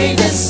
this